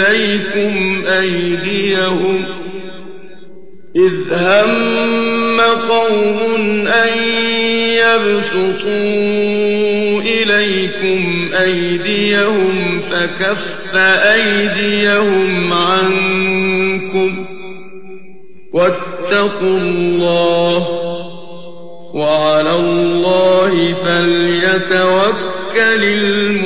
إليكم أيديهم إذ هم قوم أن يبسطوا إليكم أيديهم فكف أيديهم عنكم واتقوا الله وعلى الله فليتوكل المؤمنون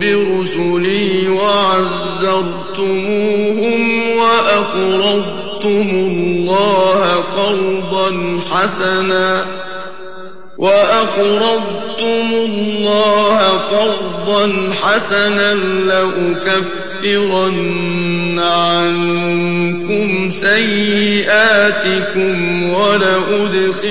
برسلي وعزرتموهم وأقرضتم الله قرضا حسنا وأقرضتم الله قرضا حسنا لأكفرن عنكم سيئاتكم ولأدخلنكم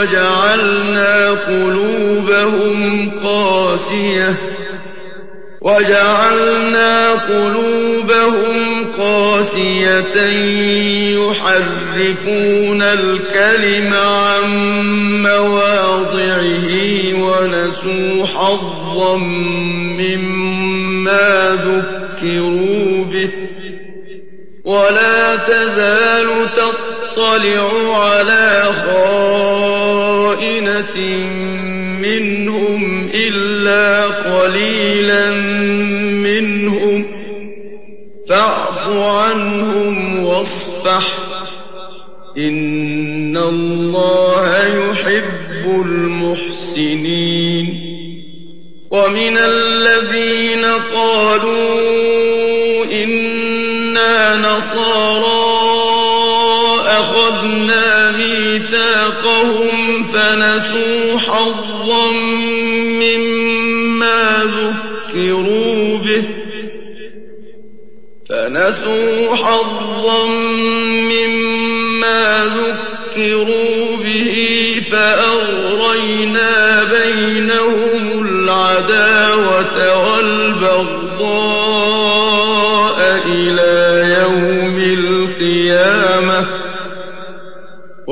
وجعلنا قلوبهم قاسية. وجعلنا قلوبهم قاسية. يحرفون الكلم عن مواضعه ونسوا حظا مما ذكروا به. ولا تزال تطلع على خائنة منهم إلا قليلا منهم. فاعف عنهم واصفح. إن الله يحب المحسنين. ومن الذين قالوا إنا نصارى أخذنا ميثاقهم فنسوا حظا مما ذكروا به. فنسوا حظا مما ذكروا به فأغرينا بينهم العداوة والبغضاء إلى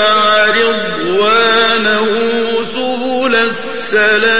اتبع رضوانه سبل السلام.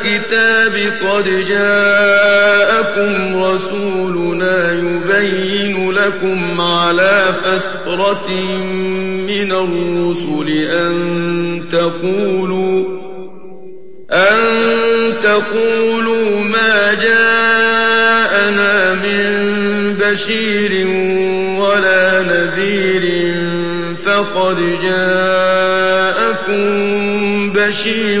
الكتاب قد جاءكم رسولنا يبين لكم على فترة من الرسل أن تقولوا أن تقولوا ما جاءنا من بشير ولا نذير فقد جاءكم بشير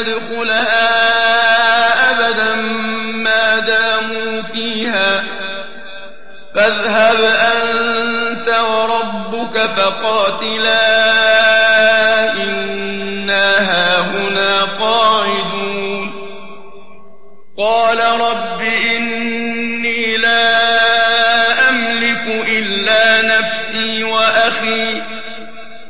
ندخلها أبدا ما داموا فيها. فاذهب أنت وربك فقاتلا إنا هاهنا قاعدون. قال رب إني لا أملك إلا نفسي وأخي.